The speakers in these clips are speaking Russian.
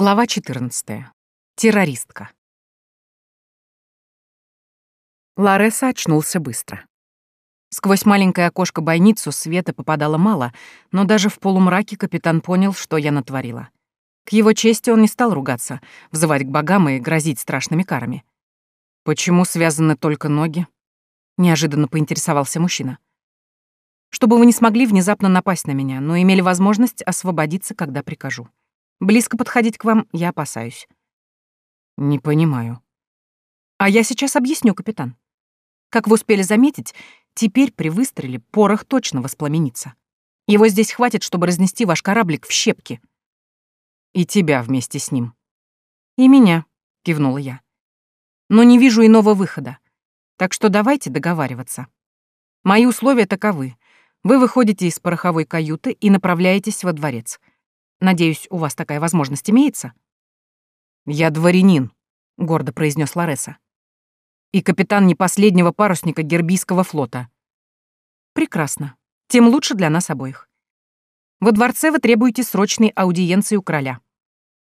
Глава 14. Террористка. Лареса очнулся быстро. Сквозь маленькое окошко бойницу света попадало мало, но даже в полумраке капитан понял, что я натворила. К его чести он не стал ругаться, взывать к богам и грозить страшными карами. «Почему связаны только ноги?» — неожиданно поинтересовался мужчина. «Чтобы вы не смогли внезапно напасть на меня, но имели возможность освободиться, когда прикажу». Близко подходить к вам я опасаюсь. Не понимаю. А я сейчас объясню, капитан. Как вы успели заметить, теперь при выстреле порох точно воспламенится. Его здесь хватит, чтобы разнести ваш кораблик в щепки. И тебя вместе с ним. И меня, кивнула я. Но не вижу иного выхода. Так что давайте договариваться. Мои условия таковы. Вы выходите из пороховой каюты и направляетесь во дворец. Надеюсь, у вас такая возможность имеется?» «Я дворянин», — гордо произнес Лареса. «И капитан не последнего парусника Гербийского флота». «Прекрасно. Тем лучше для нас обоих. Во дворце вы требуете срочной аудиенции у короля.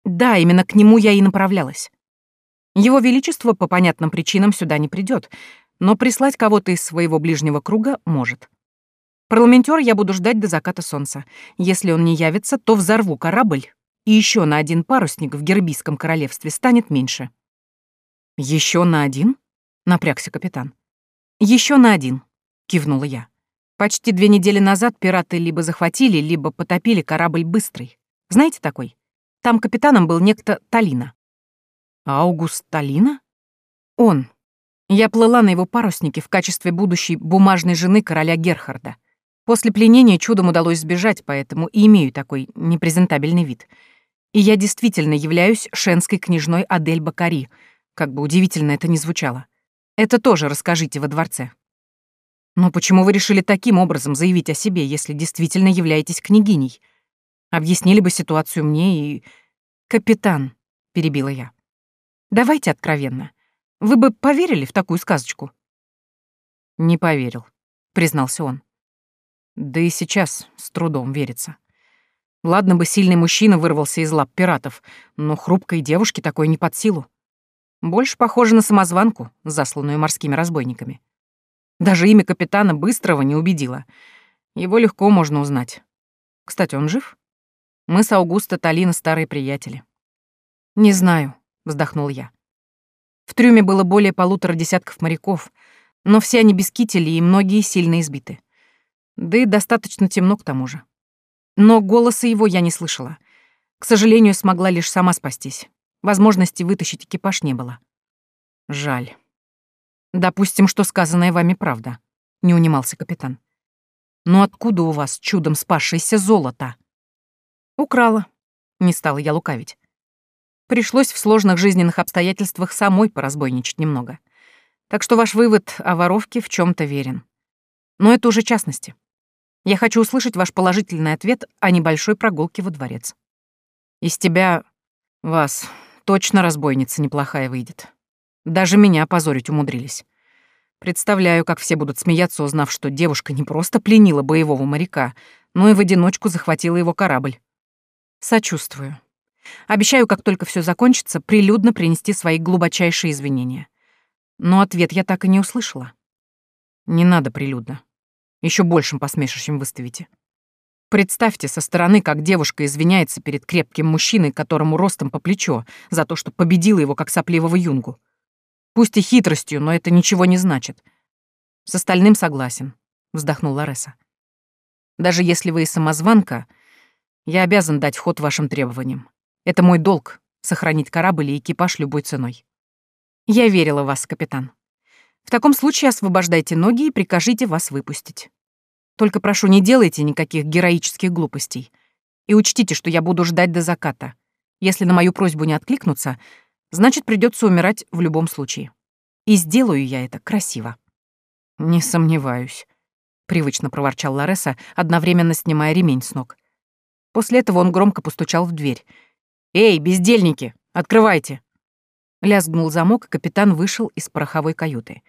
Да, именно к нему я и направлялась. Его Величество по понятным причинам сюда не придет, но прислать кого-то из своего ближнего круга может. Парламентер я буду ждать до заката солнца. Если он не явится, то взорву корабль, и еще на один парусник в Гербийском королевстве станет меньше. Еще на один? напрягся капитан. Еще на один, кивнула я. Почти две недели назад пираты либо захватили, либо потопили корабль «Быстрый». Знаете такой? Там капитаном был некто Талина. Аугуст Талина? Он. Я плыла на его паруснике в качестве будущей бумажной жены короля Герхарда. После пленения чудом удалось сбежать, поэтому и имею такой непрезентабельный вид. И я действительно являюсь шенской княжной Адель Бакари, как бы удивительно это ни звучало. Это тоже расскажите во дворце. Но почему вы решили таким образом заявить о себе, если действительно являетесь княгиней? Объяснили бы ситуацию мне и... Капитан, перебила я. Давайте откровенно. Вы бы поверили в такую сказочку? Не поверил, признался он. Да и сейчас с трудом верится. Ладно бы сильный мужчина вырвался из лап пиратов, но хрупкой девушке такое не под силу. Больше похоже на самозванку, засланную морскими разбойниками. Даже имя капитана Быстрого не убедило. Его легко можно узнать. Кстати, он жив? Мы с Аугуста Талина старые приятели. «Не знаю», — вздохнул я. В трюме было более полутора десятков моряков, но все они без кителей и многие сильно избиты. Да и достаточно темно к тому же. Но голоса его я не слышала. К сожалению, смогла лишь сама спастись. Возможности вытащить экипаж не было. Жаль. Допустим, что сказанное вами правда, не унимался капитан. Но откуда у вас чудом спасшееся золото? Украла. Не стала я лукавить. Пришлось в сложных жизненных обстоятельствах самой поразбойничать немного. Так что ваш вывод о воровке в чем то верен. Но это уже частности. Я хочу услышать ваш положительный ответ о небольшой прогулке во дворец. Из тебя, вас, точно разбойница неплохая выйдет. Даже меня опозорить умудрились. Представляю, как все будут смеяться, узнав, что девушка не просто пленила боевого моряка, но и в одиночку захватила его корабль. Сочувствую. Обещаю, как только все закончится, прилюдно принести свои глубочайшие извинения. Но ответ я так и не услышала. Не надо прилюдно. Еще большим посмешищем выставите. Представьте со стороны, как девушка извиняется перед крепким мужчиной, которому ростом по плечо, за то, что победила его как сопливого юнгу. Пусть и хитростью, но это ничего не значит. С остальным согласен, вздохнул Лареса. Даже если вы и самозванка, я обязан дать ход вашим требованиям. Это мой долг — сохранить корабль и экипаж любой ценой. Я верила в вас, капитан. В таком случае освобождайте ноги и прикажите вас выпустить. Только прошу, не делайте никаких героических глупостей. И учтите, что я буду ждать до заката. Если на мою просьбу не откликнутся, значит, придется умирать в любом случае. И сделаю я это красиво. Не сомневаюсь, привычно проворчал Лареса, одновременно снимая ремень с ног. После этого он громко постучал в дверь. «Эй, бездельники, открывайте!» Лязгнул замок, и капитан вышел из пороховой каюты.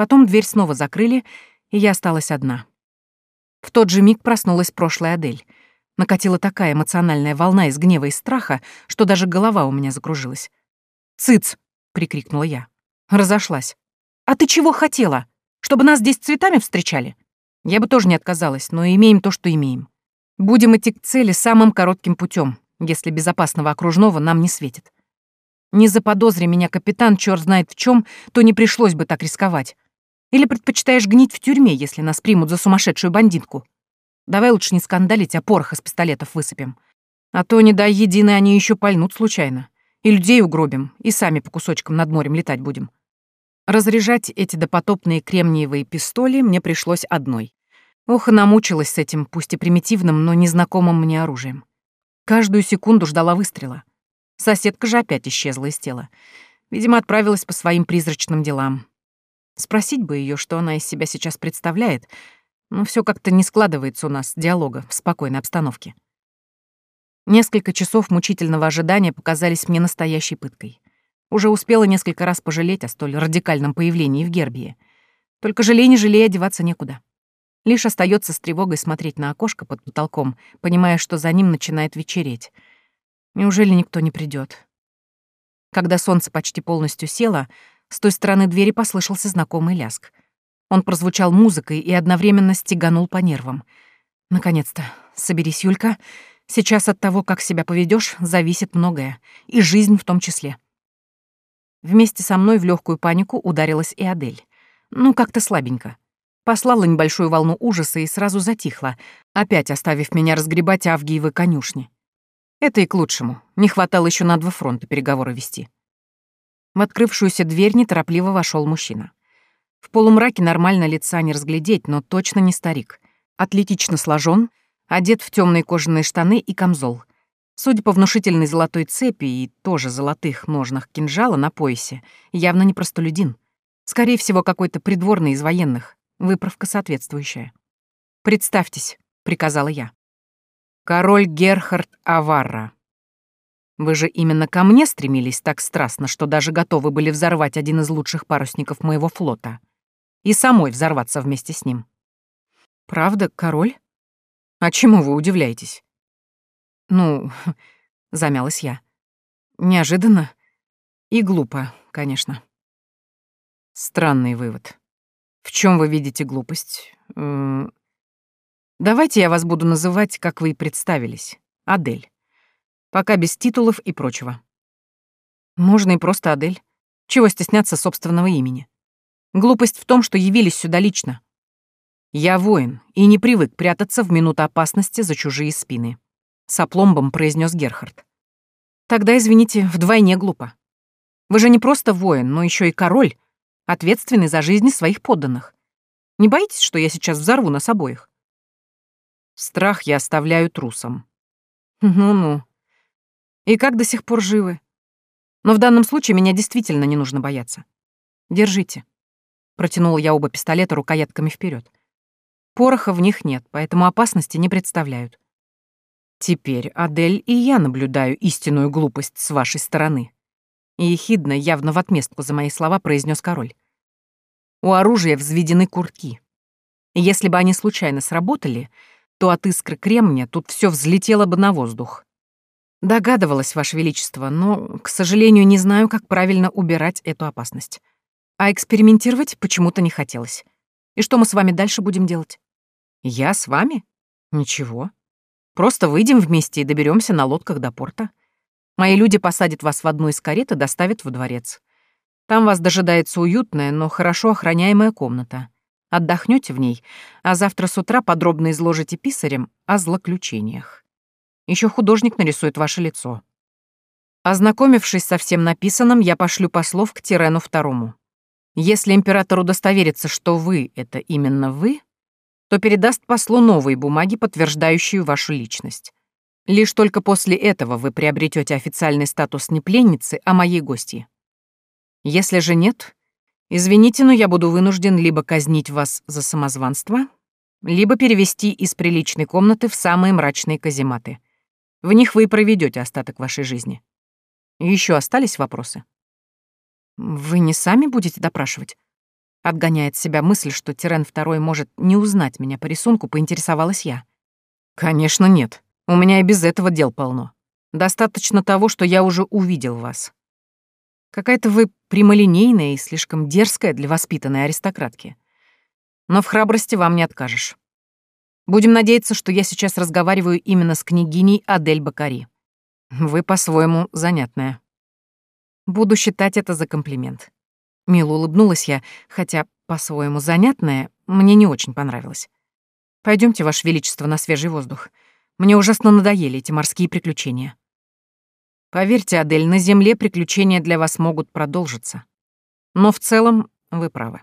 Потом дверь снова закрыли, и я осталась одна. В тот же миг проснулась прошлая Адель. Накатила такая эмоциональная волна из гнева и страха, что даже голова у меня закружилась. «Цыц!» — прикрикнула я. Разошлась. «А ты чего хотела? Чтобы нас здесь цветами встречали?» Я бы тоже не отказалась, но имеем то, что имеем. Будем идти к цели самым коротким путем, если безопасного окружного нам не светит. Не заподозри меня, капитан, черт знает в чем, то не пришлось бы так рисковать. Или предпочитаешь гнить в тюрьме, если нас примут за сумасшедшую бандитку? Давай лучше не скандалить, а порох из пистолетов высыпем. А то, не дай единой, они еще пальнут случайно. И людей угробим, и сами по кусочкам над морем летать будем. Разряжать эти допотопные кремниевые пистоли мне пришлось одной. Ох, и намучилась с этим, пусть и примитивным, но незнакомым мне оружием. Каждую секунду ждала выстрела. Соседка же опять исчезла из тела. Видимо, отправилась по своим призрачным делам. Спросить бы ее, что она из себя сейчас представляет, но все как-то не складывается у нас диалога в спокойной обстановке. Несколько часов мучительного ожидания показались мне настоящей пыткой. Уже успела несколько раз пожалеть о столь радикальном появлении в Гербии. Только жалей не жалей, одеваться некуда. Лишь остается с тревогой смотреть на окошко под потолком, понимая, что за ним начинает вечереть. Неужели никто не придет? Когда солнце почти полностью село, с той стороны двери послышался знакомый ляск. Он прозвучал музыкой и одновременно стеганул по нервам. Наконец-то. Соберись, Юлька. Сейчас от того, как себя поведешь, зависит многое, и жизнь в том числе. Вместе со мной в легкую панику ударилась и Адель. Ну, как-то слабенько. Послала небольшую волну ужаса и сразу затихла, опять оставив меня разгребать Авгиевы конюшни. Это и к лучшему. Не хватало еще на два фронта переговоры вести. В открывшуюся дверь неторопливо вошел мужчина. В полумраке нормально лица не разглядеть, но точно не старик. Атлетично сложен, одет в темные кожаные штаны и камзол. Судя по внушительной золотой цепи и тоже золотых ножнах кинжала на поясе, явно не простолюдин. Скорее всего, какой-то придворный из военных, выправка соответствующая. «Представьтесь», — приказала я. «Король Герхард Аварра. Вы же именно ко мне стремились так страстно, что даже готовы были взорвать один из лучших парусников моего флота. И самой взорваться вместе с ним». «Правда, король? А чему вы удивляетесь?» «Ну...» — замялась я. «Неожиданно и глупо, конечно». Странный вывод. В чем вы видите глупость? Давайте я вас буду называть, как вы и представились. Адель. Пока без титулов и прочего. Можно и просто Адель. Чего стесняться собственного имени? Глупость в том, что явились сюда лично. Я воин и не привык прятаться в минуту опасности за чужие спины с опломбом произнес Герхард. Тогда, извините, вдвойне глупо. Вы же не просто воин, но еще и король, ответственный за жизни своих подданных. Не боитесь, что я сейчас взорву нас обоих? Страх я оставляю трусам. Ну-ну. И как до сих пор живы? Но в данном случае меня действительно не нужно бояться. Держите. Протянула я оба пистолета рукоятками вперед. Пороха в них нет, поэтому опасности не представляют. Теперь, Адель, и я наблюдаю истинную глупость с вашей стороны. И ехидно, явно в отместку за мои слова, произнес король. У оружия взведены курки. Если бы они случайно сработали, то от искры кремня тут все взлетело бы на воздух. Догадывалась, Ваше Величество, но, к сожалению, не знаю, как правильно убирать эту опасность. А экспериментировать почему-то не хотелось. И что мы с вами дальше будем делать? Я с вами? Ничего. Просто выйдем вместе и доберемся на лодках до порта. Мои люди посадят вас в одну из карет и доставят во дворец. Там вас дожидается уютная, но хорошо охраняемая комната. Отдохнете в ней, а завтра с утра подробно изложите писарем о злоключениях. Еще художник нарисует ваше лицо. Ознакомившись со всем написанным, я пошлю послов к Тирену Второму. Если император удостоверится, что вы — это именно вы, то передаст послу новые бумаги, подтверждающие вашу личность. Лишь только после этого вы приобретете официальный статус не пленницы, а моей гости. Если же нет, извините, но я буду вынужден либо казнить вас за самозванство, либо перевести из приличной комнаты в самые мрачные казематы. В них вы и проведете остаток вашей жизни. Еще остались вопросы? Вы не сами будете допрашивать? Отгоняет себя мысль, что Тирен Второй может не узнать меня по рисунку, поинтересовалась я. «Конечно нет», — У меня и без этого дел полно. Достаточно того, что я уже увидел вас. Какая-то вы прямолинейная и слишком дерзкая для воспитанной аристократки. Но в храбрости вам не откажешь. Будем надеяться, что я сейчас разговариваю именно с княгиней Адель Бакари. Вы по-своему занятная. Буду считать это за комплимент. Мило улыбнулась я, хотя по-своему занятная мне не очень понравилось. Пойдемте, Ваше Величество, на свежий воздух. Мне ужасно надоели эти морские приключения. Поверьте, Адель, на Земле приключения для вас могут продолжиться. Но в целом вы правы.